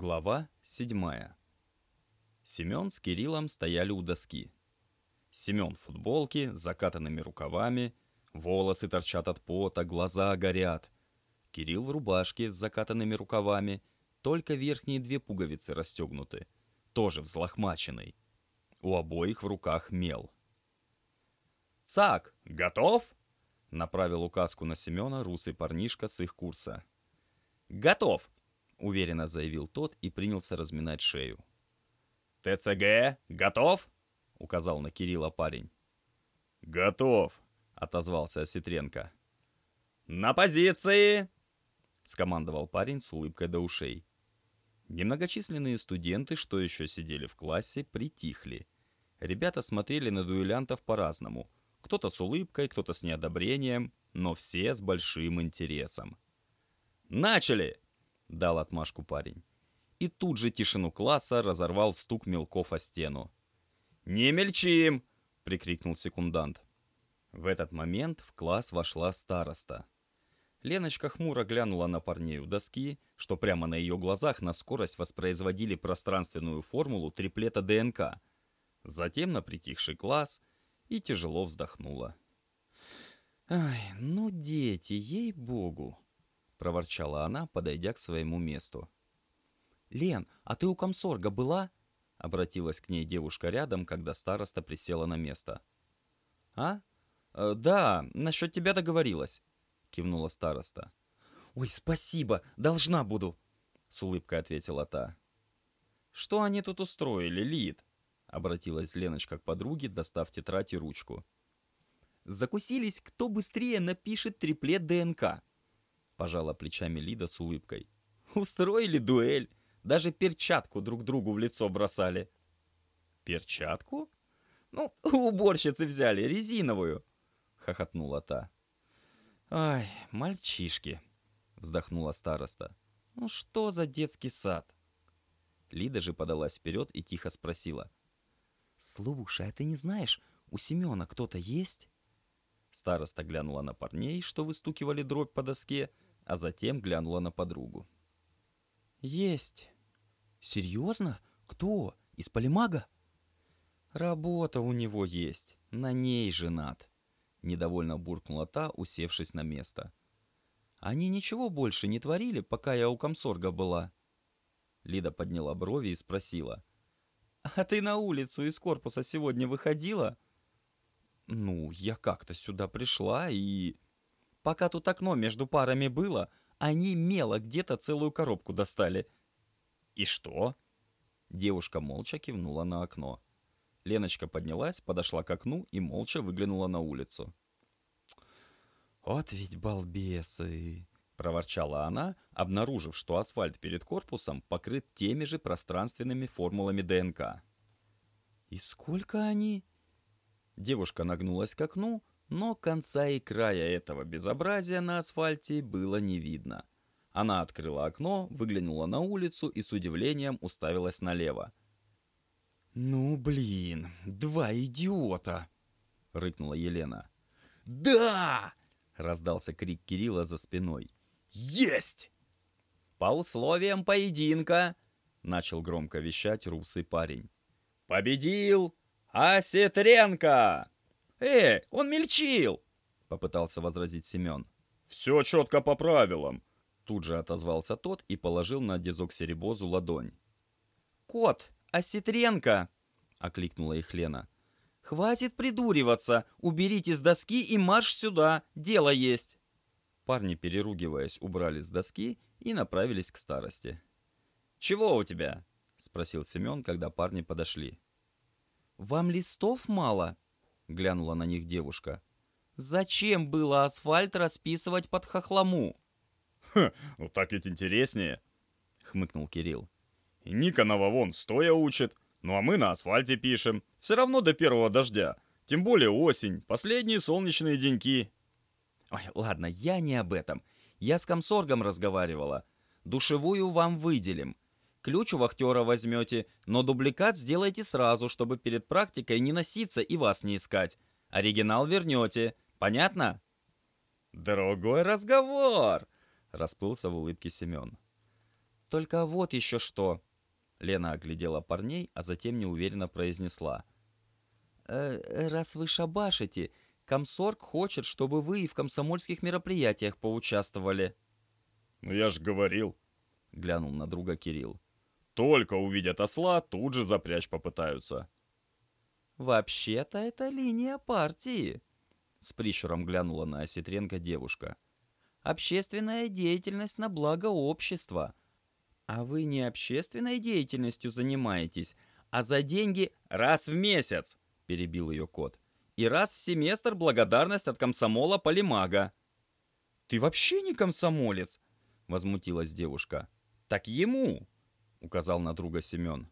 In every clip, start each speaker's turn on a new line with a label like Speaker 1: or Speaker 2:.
Speaker 1: Глава 7. Семен с Кириллом стояли у доски. Семен в футболке, с закатанными рукавами, волосы торчат от пота, глаза горят. Кирилл в рубашке с закатанными рукавами, только верхние две пуговицы расстегнуты, тоже взлохмаченный. У обоих в руках мел. «Цак, готов?» — направил указку на Семена русый парнишка с их курса. «Готов!» — уверенно заявил тот и принялся разминать шею. «ТЦГ, готов?» — указал на Кирилла парень.
Speaker 2: «Готов!»
Speaker 1: — отозвался Осетренко.
Speaker 2: «На позиции!»
Speaker 1: — скомандовал парень с улыбкой до ушей. Немногочисленные студенты, что еще сидели в классе, притихли. Ребята смотрели на дуэлянтов по-разному. Кто-то с улыбкой, кто-то с неодобрением, но все с большим интересом.
Speaker 2: «Начали!»
Speaker 1: — дал отмашку парень. И тут же тишину класса разорвал стук мелков о стену.
Speaker 2: «Не мельчим!»
Speaker 1: — прикрикнул секундант. В этот момент в класс вошла староста. Леночка хмуро глянула на парней у доски, что прямо на ее глазах на скорость воспроизводили пространственную формулу триплета ДНК. Затем на притихший класс и тяжело вздохнула. «Ай, ну дети, ей-богу!» — проворчала она, подойдя к своему месту. «Лен, а ты у комсорга была?» — обратилась к ней девушка рядом, когда староста присела на место. «А? Э, да, насчет тебя договорилась», — кивнула староста. «Ой, спасибо, должна буду», — с улыбкой ответила та. «Что они тут устроили, Лид?» — обратилась Леночка к подруге, достав тетрадь и ручку. «Закусились, кто быстрее напишет триплет ДНК», — пожала плечами Лида с улыбкой. «Устроили дуэль, даже перчатку друг другу в лицо бросали». «Перчатку?» «Ну, уборщицы взяли, резиновую», — хохотнула та. «Ай, мальчишки», — вздохнула староста. «Ну что за детский сад?» Лида же подалась вперед и тихо спросила. «Слушай, а ты не знаешь, у Семена кто-то есть?» Староста глянула на парней, что выстукивали дробь по доске, а затем глянула на подругу. «Есть». «Серьезно? Кто? Из полимага?» «Работа у него есть, на ней женат», — недовольно буркнула та, усевшись на место. «Они ничего больше не творили, пока я у комсорга была?» Лида подняла брови и спросила. «А ты на улицу из корпуса сегодня выходила?» «Ну, я как-то сюда пришла и...» «Пока тут окно между парами было, они мело где-то целую коробку достали». «И что?» Девушка молча кивнула на окно. Леночка поднялась, подошла к окну и молча выглянула на улицу. «Вот ведь балбесы!» — проворчала она, обнаружив, что асфальт перед корпусом покрыт теми же пространственными формулами ДНК. «И сколько они?» Девушка нагнулась к окну, но конца и края этого безобразия на асфальте было не видно. Она открыла окно, выглянула на улицу и с удивлением уставилась налево. «Ну, блин, два идиота!» — рыкнула Елена.
Speaker 2: «Да!»
Speaker 1: — раздался крик Кирилла за спиной.
Speaker 2: «Есть!»
Speaker 1: «По условиям поединка!» — начал громко вещать русый парень. «Победил Осетренко!»
Speaker 2: «Э, он мельчил!»
Speaker 1: — попытался возразить Семен.
Speaker 2: «Все четко по правилам!»
Speaker 1: Тут же отозвался тот и положил на дезоксирибозу ладонь.
Speaker 3: «Кот, Осетренко!» — окликнула их Лена. «Хватит придуриваться! Уберите с доски и марш сюда! Дело есть!»
Speaker 1: Парни, переругиваясь, убрали с доски и направились к старости.
Speaker 2: «Чего у тебя?»
Speaker 1: — спросил Семен, когда парни подошли.
Speaker 3: «Вам листов мало?» — глянула на них девушка. «Зачем было асфальт расписывать под хохлому?»
Speaker 2: «Ха, ну так ведь интереснее!» — хмыкнул Кирилл.
Speaker 1: И Никонова вон стоя учит, ну а мы на асфальте пишем. Все равно до первого дождя. Тем более осень, последние солнечные деньки.
Speaker 3: Ой, ладно, я не об этом. Я с комсоргом разговаривала. Душевую вам выделим. Ключ у вахтера возьмете, но дубликат сделайте сразу, чтобы перед практикой не носиться и вас не искать. Оригинал вернете. Понятно?
Speaker 1: Дорогой разговор! Расплылся в улыбке Семен.
Speaker 3: Только вот еще что. Лена оглядела парней, а затем неуверенно произнесла. «Э, «Раз вы шабашите, комсорг хочет, чтобы вы и в комсомольских мероприятиях поучаствовали».
Speaker 2: «Ну я же говорил», —
Speaker 3: глянул на друга Кирилл.
Speaker 2: «Только увидят осла, тут же запрячь попытаются».
Speaker 3: «Вообще-то это линия партии», — с прищуром глянула на Осетренко девушка. «Общественная деятельность на благо общества. А вы не общественной деятельностью занимаетесь, а за деньги раз в месяц», — перебил ее кот. «И раз в семестр благодарность от комсомола Полимага». «Ты вообще не комсомолец?» — возмутилась девушка. «Так ему!» — указал на друга Семен.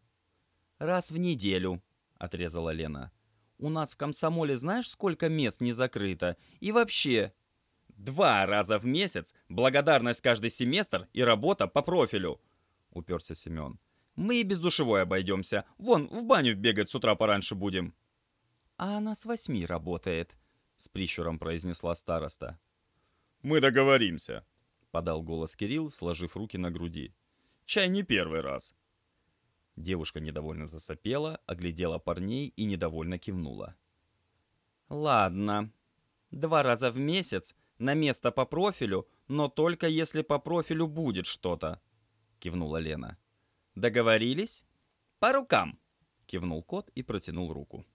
Speaker 3: «Раз в неделю», — отрезала Лена. «У нас в комсомоле знаешь, сколько мест не закрыто? И вообще...» «Два раза в месяц, благодарность каждый семестр и работа по профилю», — уперся Семен. «Мы и без душевой обойдемся. Вон, в баню бегать с утра пораньше будем». «А она с восьми работает», — с прищуром произнесла староста.
Speaker 2: «Мы договоримся», —
Speaker 1: подал голос Кирилл, сложив руки на груди. «Чай не первый раз». Девушка недовольно засопела, оглядела парней и недовольно кивнула.
Speaker 3: «Ладно. Два раза в месяц, на место по профилю, но только если по профилю будет что-то», — кивнула Лена. «Договорились?» «По рукам!» — кивнул кот и протянул руку.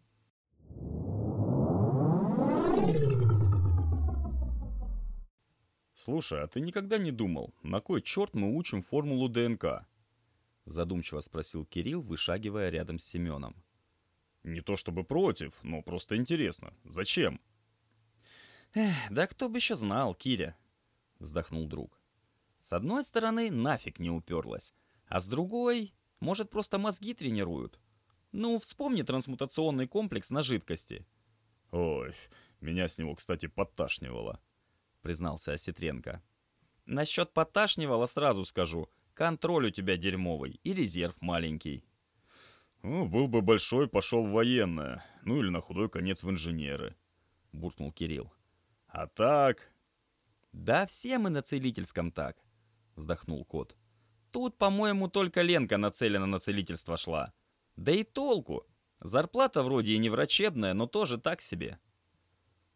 Speaker 2: «Слушай, а ты никогда не думал, на кой черт мы учим формулу ДНК?»
Speaker 1: Задумчиво спросил Кирилл, вышагивая рядом с Семеном.
Speaker 2: «Не то чтобы против, но просто интересно. Зачем?»
Speaker 3: «Эх, да кто бы еще знал, Киря!» — вздохнул друг. «С одной стороны, нафиг не уперлась, а с другой, может, просто мозги тренируют. Ну, вспомни трансмутационный комплекс на жидкости».
Speaker 2: «Ой, меня с него, кстати, подташнивало», —
Speaker 1: признался Осетренко.
Speaker 3: «Насчет подташнивало сразу скажу. Контроль у тебя дерьмовый и резерв маленький».
Speaker 2: «Ну, был бы большой, пошел в военное. Ну или на худой конец в инженеры», — буркнул Кирилл. «А так...»
Speaker 3: «Да все мы на целительском так», — вздохнул кот. «Тут, по-моему, только Ленка нацелена на целительство шла. Да и толку. Зарплата вроде и не врачебная, но тоже так себе».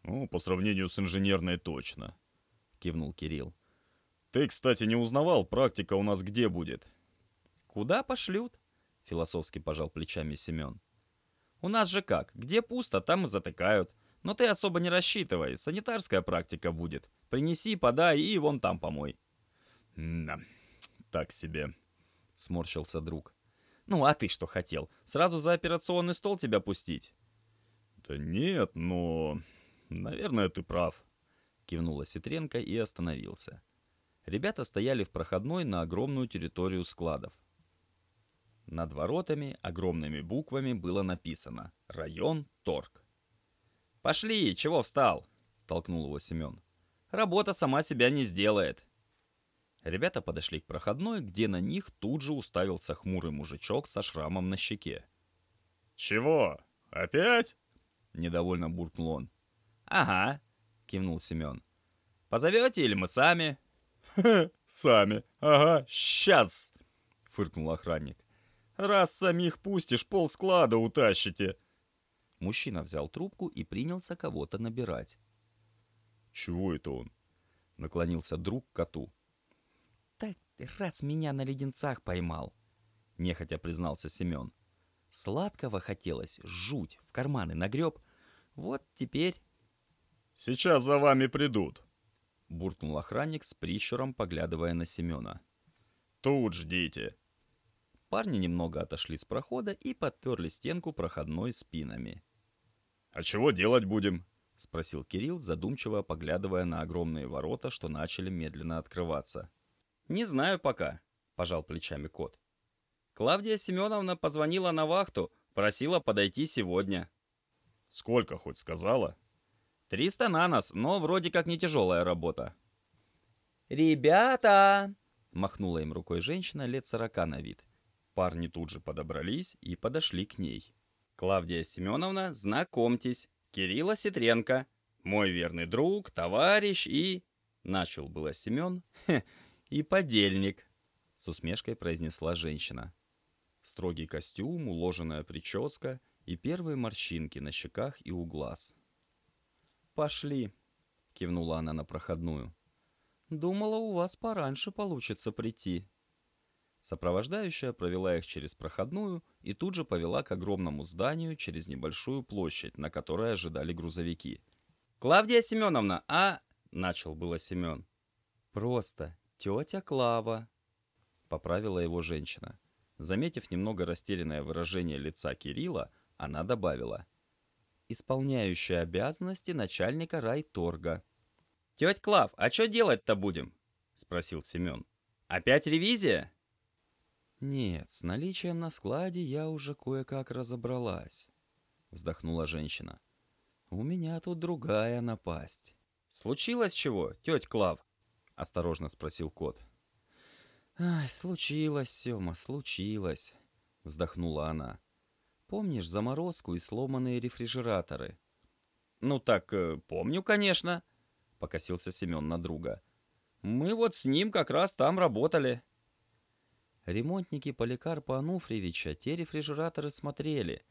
Speaker 2: «Ну, по сравнению с инженерной точно», — кивнул Кирилл.
Speaker 1: «Ты, кстати, не узнавал, практика у нас где будет?»
Speaker 3: «Куда пошлют?» — философски пожал плечами Семен. «У нас же как, где пусто, там и затыкают. Но ты особо не рассчитывай, санитарская практика будет. Принеси, подай и вон там помой».
Speaker 2: «Да, так себе», — сморщился друг.
Speaker 3: «Ну, а ты что хотел? Сразу за операционный стол тебя пустить?»
Speaker 2: «Да нет, но... Наверное, ты прав», —
Speaker 1: кивнула Ситренко и остановился. Ребята стояли в проходной на огромную территорию складов. Над воротами огромными буквами было написано «Район Торг».
Speaker 3: «Пошли, чего встал?» — толкнул его Семен. «Работа сама себя не сделает».
Speaker 1: Ребята подошли к проходной, где на них тут же уставился хмурый мужичок со шрамом на щеке.
Speaker 2: «Чего? Опять?»
Speaker 1: — недовольно буркнул он.
Speaker 3: «Ага», — кивнул Семен. «Позовете или мы сами?»
Speaker 2: сами. Ага, сейчас!»
Speaker 1: — фыркнул охранник.
Speaker 2: «Раз самих пустишь, пол склада утащите!»
Speaker 1: Мужчина взял трубку и принялся кого-то набирать.
Speaker 2: «Чего это он?»
Speaker 1: — наклонился друг к коту.
Speaker 3: «Так раз меня на леденцах поймал», — нехотя признался Семен. «Сладкого хотелось, жуть, в карманы нагреб. Вот теперь...»
Speaker 2: «Сейчас за вами придут», —
Speaker 1: буркнул охранник с прищуром, поглядывая на Семена.
Speaker 2: «Тут ждите».
Speaker 1: Парни немного отошли с прохода и подперли стенку проходной спинами.
Speaker 2: «А чего делать будем?»
Speaker 1: — спросил Кирилл, задумчиво поглядывая на огромные ворота, что начали медленно открываться.
Speaker 3: «Не знаю пока», — пожал плечами кот. «Клавдия Семеновна позвонила на вахту, просила подойти сегодня».
Speaker 2: «Сколько хоть сказала?»
Speaker 3: «Триста на нас, но вроде как не тяжелая работа». «Ребята!» — махнула им рукой женщина лет сорока на вид.
Speaker 1: Парни тут же подобрались и подошли к ней.
Speaker 3: «Клавдия Семеновна, знакомьтесь, Кирилла Ситренко, мой верный друг, товарищ и...» Начал было Семен. «И подельник»,
Speaker 1: С усмешкой произнесла женщина. Строгий костюм, уложенная прическа и первые морщинки на щеках и у глаз. «Пошли», — кивнула она на проходную. «Думала, у вас пораньше получится прийти». Сопровождающая провела их через проходную и тут же повела к огромному зданию через небольшую площадь, на которой ожидали грузовики. «Клавдия Семеновна, а...» — начал было Семен. «Просто тетя Клава», — поправила его женщина. Заметив немного растерянное выражение лица Кирилла, она добавила. «Исполняющая обязанности начальника райторга». «Тетя Клав, а что делать-то будем?» — спросил Семен. «Опять ревизия?» «Нет, с наличием на складе я уже кое-как разобралась», — вздохнула женщина. «У меня тут другая напасть». «Случилось чего, тетя Клав?» — осторожно спросил кот. «Ай, случилось, Сёма, случилось», — вздохнула она. «Помнишь заморозку и сломанные рефрижераторы?» «Ну так, э, помню, конечно», — покосился Семен на друга. «Мы вот с ним как раз там работали». Ремонтники Поликарпа Ануфриевича те рефрижераторы смотрели.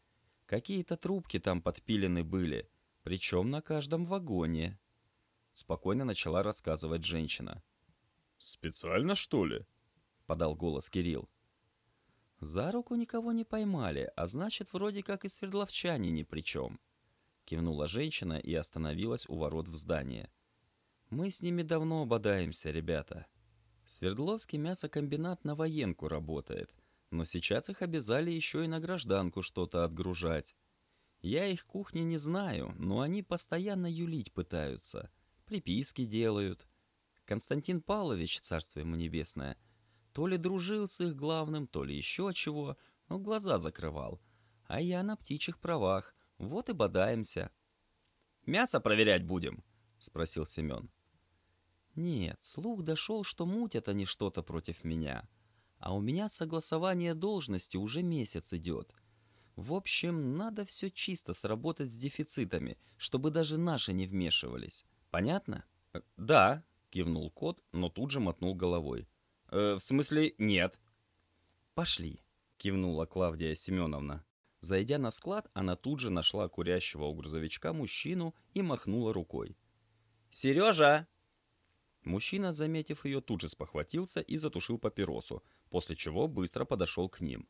Speaker 1: Какие-то трубки там подпилены были, причем на каждом вагоне. Спокойно начала рассказывать женщина.
Speaker 2: «Специально, что ли?»
Speaker 1: — подал голос Кирилл. «За руку никого не поймали, а значит, вроде как и свердловчане ни при чем», — кивнула женщина и остановилась у ворот в здание. «Мы с ними давно бодаемся, ребята». Свердловский мясокомбинат на военку работает, но сейчас их обязали еще и на гражданку что-то отгружать. Я их кухни не знаю, но они постоянно юлить пытаются. Приписки делают. Константин Павлович, царство ему небесное, то ли дружил с их главным, то ли еще чего, но глаза закрывал. А я на птичьих правах, вот и бодаемся. «Мясо проверять будем?» — спросил Семен. Нет, слух дошел, что мутят они что-то против меня. А у меня согласование должности уже месяц идет. В общем, надо все чисто сработать с дефицитами, чтобы даже наши не вмешивались. Понятно?
Speaker 2: Э, да, кивнул кот, но тут же мотнул головой. Э, в смысле, нет.
Speaker 1: Пошли, кивнула Клавдия Семеновна. Зайдя на склад, она тут же нашла курящего у грузовичка мужчину и махнула рукой. «Сережа, Мужчина, заметив ее, тут же спохватился и затушил папиросу, после чего быстро подошел к ним.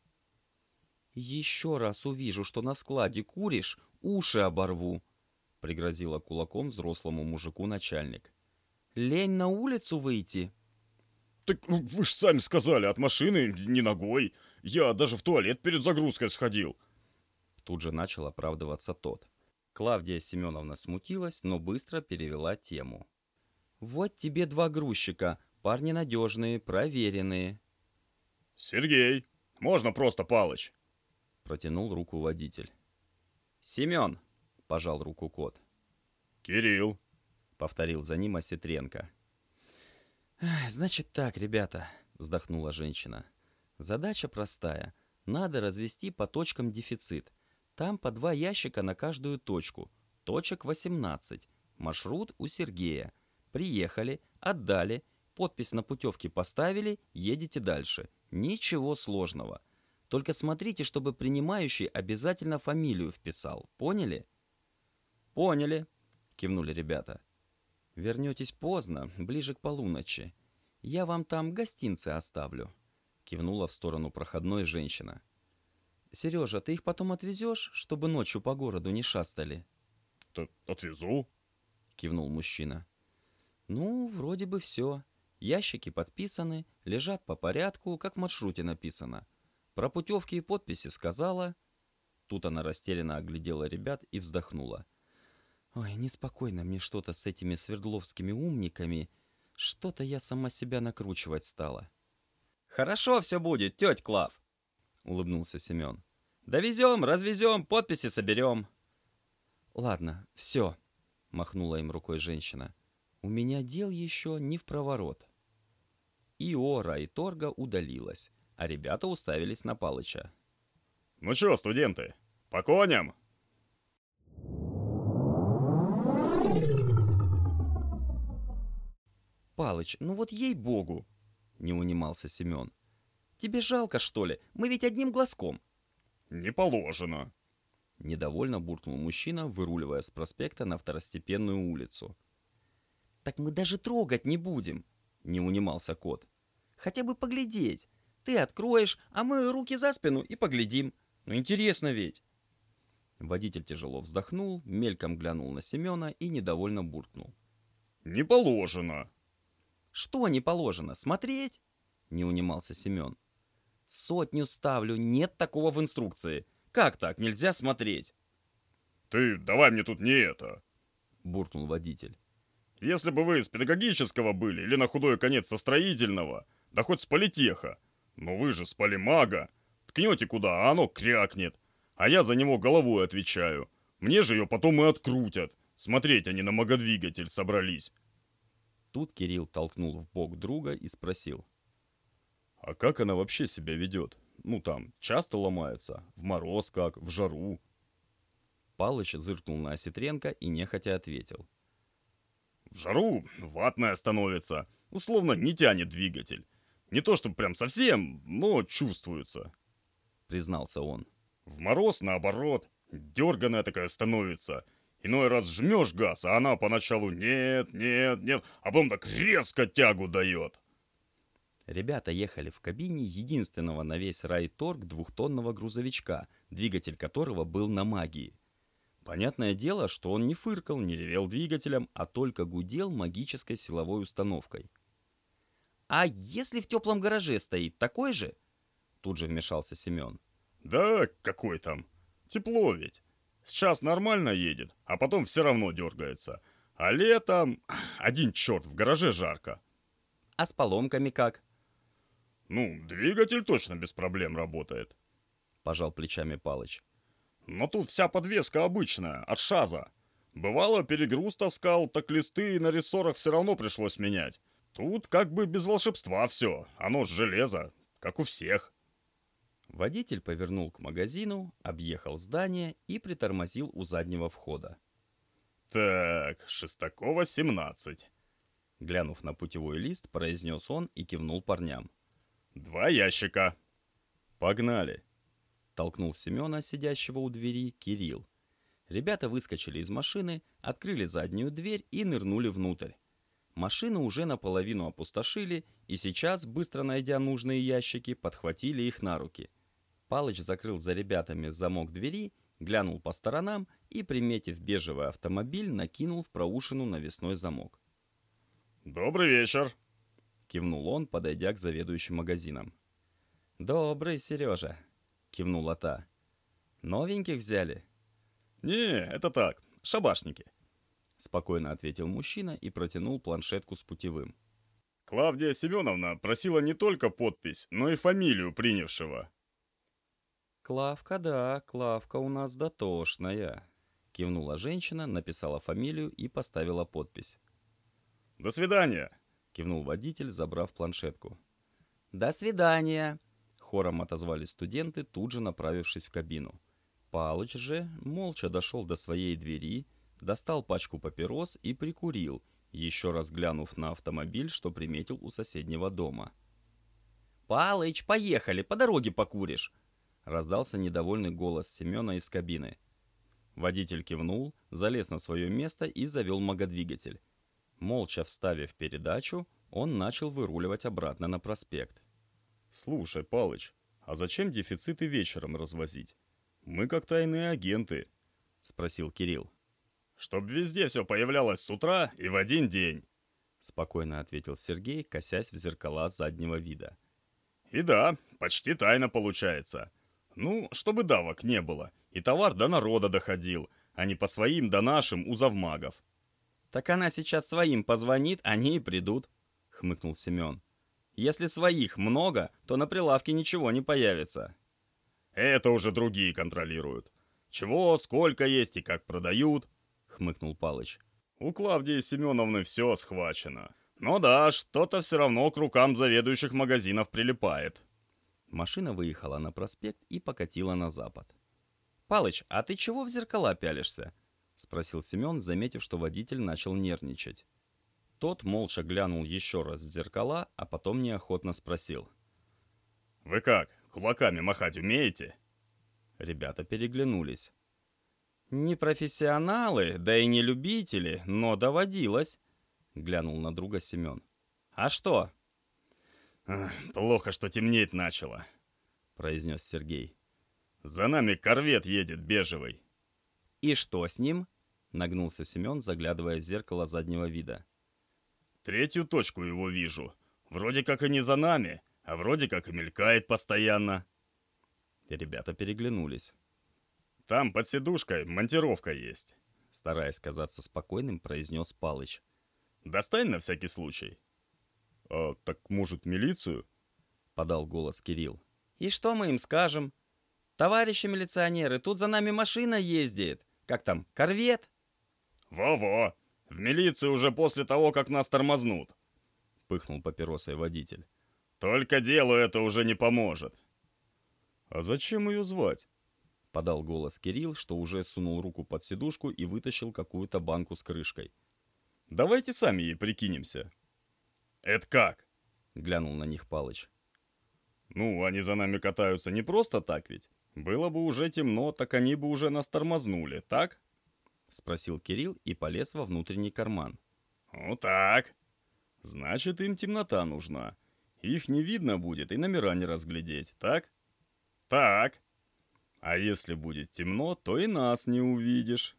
Speaker 1: «Еще раз увижу, что на складе куришь, уши оборву!» — пригрозила кулаком взрослому мужику начальник. «Лень на улицу выйти?»
Speaker 2: «Так ну, вы ж сами сказали, от машины не ногой. Я даже в туалет перед загрузкой сходил».
Speaker 1: Тут же начал оправдываться тот. Клавдия Семеновна смутилась, но быстро перевела тему. Вот тебе два грузчика, парни надежные, проверенные.
Speaker 2: Сергей, можно просто Палыч.
Speaker 1: Протянул руку водитель. Семен, пожал руку кот.
Speaker 2: Кирилл,
Speaker 1: повторил за ним Осетренко. «Значит так, ребята», — вздохнула женщина. «Задача простая. Надо развести по точкам дефицит. Там по два ящика на каждую точку. Точек 18. Маршрут у Сергея. Приехали, отдали, подпись на путевке поставили, едете дальше. Ничего сложного. Только смотрите, чтобы принимающий обязательно фамилию вписал. Поняли? Поняли, кивнули ребята. Вернетесь поздно, ближе к полуночи. Я вам там гостинцы оставлю. Кивнула в сторону проходной женщина. Сережа, ты их потом отвезешь, чтобы ночью по городу не шастали?
Speaker 2: Отвезу, кивнул мужчина.
Speaker 1: Ну, вроде бы все. Ящики подписаны, лежат по порядку, как в маршруте написано. Про путевки и подписи сказала. Тут она растерянно оглядела ребят и вздохнула. Ой, неспокойно мне что-то с этими свердловскими умниками. Что-то я сама себя накручивать стала. Хорошо все будет, тетя Клав, улыбнулся Семен. Довезем, развезем, подписи соберем. Ладно, все, махнула им рукой женщина. У меня дел еще не в проворот. Иора и Торга удалилась, а ребята уставились на Палыча.
Speaker 2: «Ну чё, студенты, по коням?»
Speaker 1: «Палыч, ну вот ей-богу!» — не унимался Семен.
Speaker 3: Тебе жалко, что ли? Мы ведь одним глазком.
Speaker 2: Не положено.
Speaker 1: Недовольно буркнул мужчина, выруливая с проспекта на второстепенную улицу.
Speaker 3: «Так мы даже трогать не будем», — не унимался кот. «Хотя бы поглядеть. Ты откроешь, а мы руки за спину и поглядим. Ну интересно ведь».
Speaker 1: Водитель тяжело вздохнул, мельком глянул на Семена и недовольно буркнул.
Speaker 2: «Не положено».
Speaker 3: «Что не положено? Смотреть?» — не унимался Семен. «Сотню ставлю, нет такого в инструкции. Как так? Нельзя смотреть.
Speaker 2: Ты давай мне тут не это,
Speaker 1: буркнул водитель.
Speaker 2: Если бы вы с педагогического были или на худой конец со строительного, да хоть с политеха. Но вы же с полимага. Ткнете куда, а оно крякнет. А я за него головой отвечаю. Мне же ее потом и открутят. Смотреть они на магодвигатель собрались.
Speaker 1: Тут Кирилл толкнул в бок друга и спросил.
Speaker 2: А как она вообще себя ведет? Ну там, часто ломается? В мороз как? В жару?»
Speaker 1: Палыч зыркнул на Осетренко и нехотя ответил.
Speaker 2: «В жару ватная становится. Условно не тянет двигатель. Не то чтобы прям совсем, но чувствуется», — признался он. «В мороз, наоборот, дерганая такая становится. Иной раз жмешь газ, а она поначалу нет, нет, нет, а потом так резко тягу дает».
Speaker 1: Ребята ехали в кабине единственного на весь райторг двухтонного грузовичка, двигатель которого был на магии. Понятное дело, что он не фыркал, не ревел двигателем, а только гудел магической силовой установкой.
Speaker 3: «А если в теплом гараже стоит такой же?»
Speaker 1: Тут же вмешался Семен.
Speaker 2: «Да какой там? Тепло ведь. Сейчас нормально едет, а потом все равно дергается. А летом один черт, в гараже жарко».
Speaker 3: «А с поломками как?»
Speaker 2: Ну, двигатель точно без проблем работает.
Speaker 1: Пожал плечами Палыч.
Speaker 2: Но тут вся подвеска обычная, от шаза. Бывало, перегруз таскал, так листы на рессорах все равно пришлось менять. Тут как бы без волшебства все, оно ж железо, как у всех.
Speaker 1: Водитель повернул к магазину, объехал здание и притормозил у заднего входа.
Speaker 2: «Так, Шестакова, 17», —
Speaker 1: глянув на путевой лист, произнес он и кивнул парням.
Speaker 2: «Два ящика».
Speaker 1: «Погнали!» — толкнул Семена, сидящего у двери, Кирилл. Ребята выскочили из машины, открыли заднюю дверь и нырнули внутрь. Машину уже наполовину опустошили, и сейчас, быстро найдя нужные ящики, подхватили их на руки. Палыч закрыл за ребятами замок двери, глянул по сторонам и, приметив бежевый автомобиль, накинул в проушину навесной замок.
Speaker 2: «Добрый вечер!»
Speaker 1: — кивнул он, подойдя к заведующим магазином.
Speaker 3: «Добрый, Сережа!» — кивнула та. «Новеньких взяли?»
Speaker 2: «Не, это так, шабашники», —
Speaker 1: спокойно ответил мужчина и протянул планшетку с путевым.
Speaker 2: «Клавдия Семеновна просила не только подпись, но и фамилию принявшего».
Speaker 1: «Клавка, да, Клавка у нас дотошная», — кивнула женщина, написала фамилию и поставила подпись.
Speaker 2: «До свидания!»
Speaker 1: кивнул водитель, забрав планшетку.
Speaker 3: «До свидания!»
Speaker 1: Хором отозвались студенты, тут же направившись в кабину. Палыч же молча дошел до своей двери, достал пачку папирос и прикурил, еще раз глянув на автомобиль, что приметил у соседнего дома.
Speaker 3: «Палыч, поехали, по дороге покуришь!»
Speaker 1: Раздался недовольный голос Семена из кабины. Водитель кивнул, залез на свое место и завел магодвигатель. Молча вставив передачу, он начал выруливать обратно на проспект.
Speaker 2: «Слушай, Палыч, а зачем дефициты вечером развозить? Мы как тайные агенты», — спросил Кирилл. «Чтоб везде все появлялось с утра и в один день», —
Speaker 1: спокойно ответил Сергей, косясь в зеркала заднего вида.
Speaker 2: «И да, почти тайно получается. Ну, чтобы давок не было, и товар до народа доходил, а не по своим да нашим у завмагов.
Speaker 3: «Так она сейчас своим позвонит, они и придут», — хмыкнул Семен. «Если своих много, то на прилавке ничего не появится».
Speaker 2: «Это уже другие контролируют. Чего, сколько есть и как продают», — хмыкнул Палыч. «У Клавдии Семеновны все схвачено. Но да, что-то все равно к рукам заведующих магазинов прилипает».
Speaker 1: Машина выехала на проспект и покатила на запад.
Speaker 3: «Палыч, а ты чего в зеркала пялишься?»
Speaker 1: — спросил Семен, заметив, что водитель начал нервничать. Тот молча глянул еще раз в зеркала, а потом неохотно спросил.
Speaker 2: Вы как, кулаками махать умеете?»
Speaker 3: Ребята переглянулись. «Не профессионалы, да и не любители, но доводилось», — глянул на друга Семен. «А что?»
Speaker 2: «Плохо, что темнеть начало», — произнес Сергей. «За нами корвет едет бежевый».
Speaker 3: «И что с ним?» — нагнулся Семен, заглядывая в зеркало заднего вида.
Speaker 2: «Третью точку его вижу. Вроде как и не за нами, а вроде как и мелькает постоянно».
Speaker 3: Ребята переглянулись.
Speaker 2: «Там под сидушкой монтировка есть», —
Speaker 3: стараясь казаться спокойным, произнес Палыч.
Speaker 2: «Достань на всякий случай». «А так, может, милицию?»
Speaker 3: — подал голос Кирилл. «И что мы им скажем? Товарищи милиционеры, тут за нами машина ездит. Как там, корвет?»
Speaker 2: «Во-во! В милицию уже после того, как нас тормознут!» — пыхнул папиросой водитель. «Только делу это уже не поможет!» «А зачем ее звать?» — подал голос Кирилл, что уже сунул руку под сидушку и вытащил какую-то банку с крышкой. «Давайте сами ей прикинемся!» «Это как?» — глянул на них Палыч. «Ну, они за нами катаются не просто так ведь. Было бы уже темно, так они бы уже нас тормознули, так?» — спросил Кирилл и полез во внутренний карман. «Ну так. Значит, им темнота нужна. Их не видно будет и номера не разглядеть, так?» «Так. А если будет темно, то и нас не увидишь».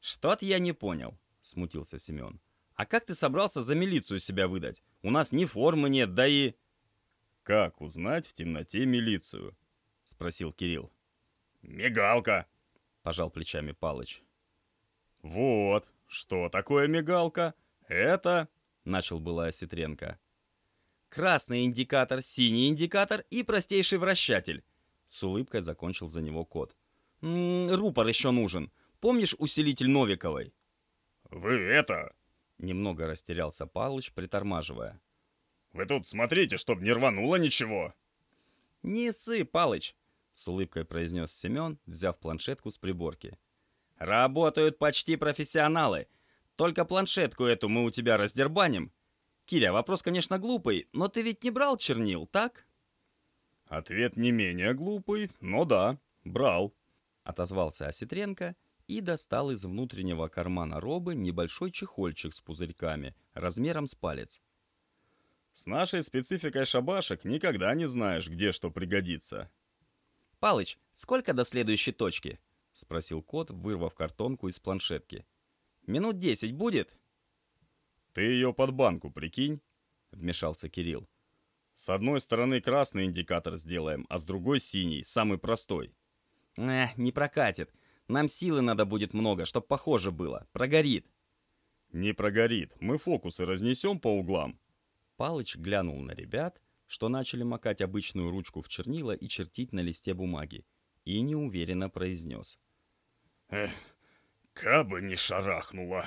Speaker 3: «Что-то я не понял», — смутился Семен. «А как ты собрался за милицию себя выдать? У нас ни формы нет, да и...»
Speaker 2: «Как узнать в темноте милицию?» — спросил Кирилл. «Мигалка!» — пожал плечами Палыч. «Вот, что такое мигалка? Это...» — начал была Осетренко.
Speaker 3: «Красный индикатор, синий индикатор и простейший вращатель», — с улыбкой закончил за него кот. «М -м, «Рупор еще нужен. Помнишь усилитель Новиковой?»
Speaker 2: «Вы это...»
Speaker 3: Немного растерялся Палыч, притормаживая.
Speaker 2: «Вы тут смотрите, чтоб не рвануло ничего!»
Speaker 3: «Не ссы, Палыч!» — с улыбкой произнес Семен, взяв планшетку с приборки. «Работают почти профессионалы. Только планшетку эту мы у тебя раздербаним. Киря, вопрос, конечно, глупый, но ты ведь не брал чернил, так?»
Speaker 2: «Ответ не менее глупый, но да, брал», —
Speaker 3: отозвался Осетренко и достал из внутреннего кармана робы небольшой чехольчик с пузырьками, размером с палец.
Speaker 2: «С нашей спецификой шабашек никогда не знаешь, где что пригодится».
Speaker 3: «Палыч, сколько до следующей точки?» — спросил кот, вырвав картонку из планшетки. «Минут десять будет?»
Speaker 2: «Ты ее под банку прикинь», — вмешался Кирилл. «С одной стороны красный индикатор сделаем, а с другой синий, самый простой».
Speaker 3: «Эх, не прокатит. Нам силы надо будет много, чтоб похоже было. Прогорит.
Speaker 2: Не прогорит. Мы фокусы разнесем по углам.
Speaker 3: Палыч глянул на ребят, что начали макать обычную ручку в чернила и чертить на листе бумаги, и неуверенно произнес.
Speaker 2: Эх, кабы не шарахнуло.